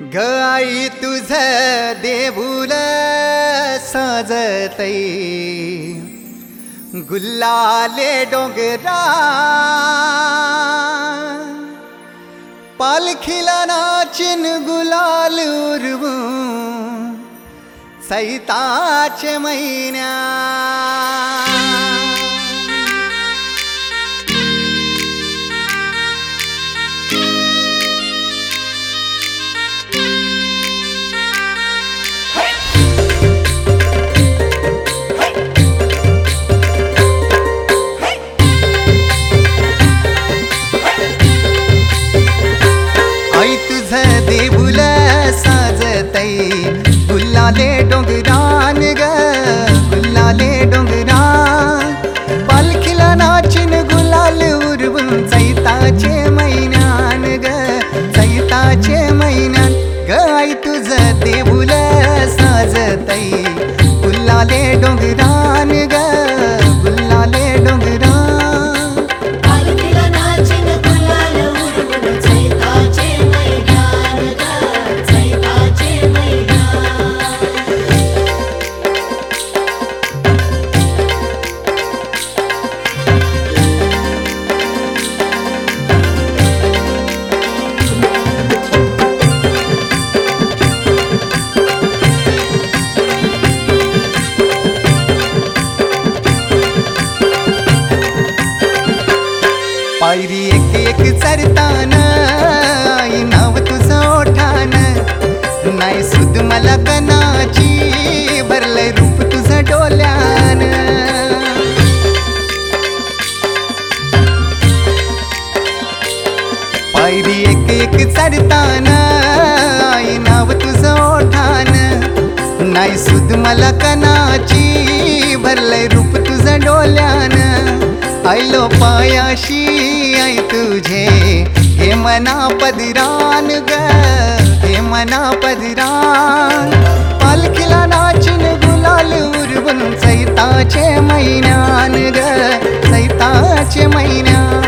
गाई तुझ देऊल साजतई. गुल्लाले डोंगरा. पालखीला नाचिन गुलाल उरवू सैताचे महिन्या गुल्लाले डोंगरान पायरी एक एक चरताना आई नाव तुझं ओठान. नाही सुद मला कनाची भरलंय रूप तुझं डोल्यान. पायरी एक एक चरताना आई नाव तुझं ओठान. नाही सुद मला कनाची भरलंय रूप तुझं डोल्यान. आयलो पायाशी आई तुझे. हे मना पदिरान ग हे मना पदरान. पालखीला नाचून गुलाल उरवून सैताचे महिन्यान ग सैताचे महिन्यान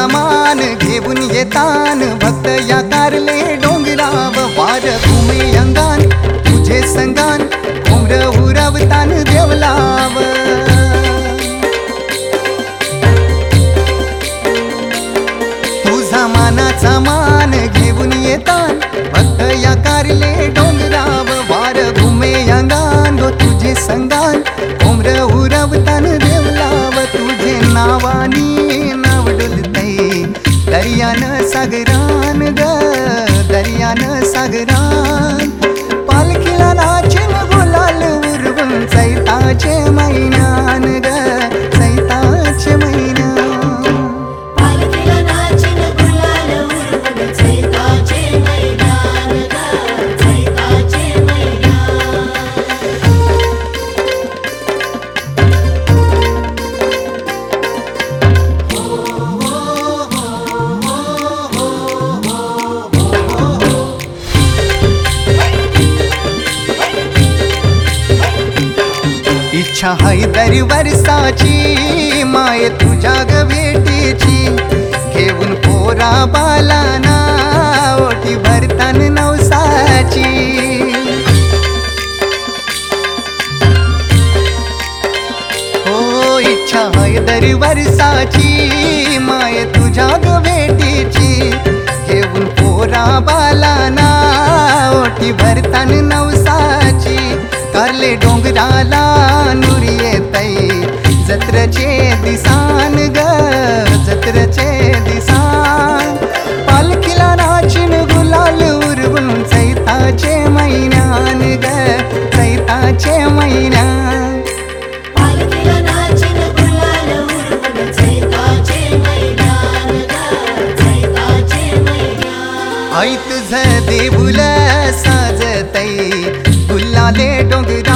सामान मान घेऊन येतान भक्त या कारले डोंगराव वार भूमी अंगान तुझे संगान उमर उरवतान देवलाव. तुझा मानाचा मान घेऊन येतान भक्त या कारले डोंगराव वार भूमे अंगान गो तुझे संगान उमर उरवतान देवलाव. तुझे नावानी दर्यान सागरान पालखीला नाचिन गुलाल उरवून चैताचे महिन्यान ग इच्छा हाय दर वर्षाची माय तुझ्या ग भेटीची. घेऊन पोरा बालाना ओटी भरतान नवसाची. हो इच्छा हाय दर वर्षाची माय तुझ्या ग भेटीची. घेऊन पोरा बाला आई तुझं देऊल साजतई गुल्लाले डोंगरान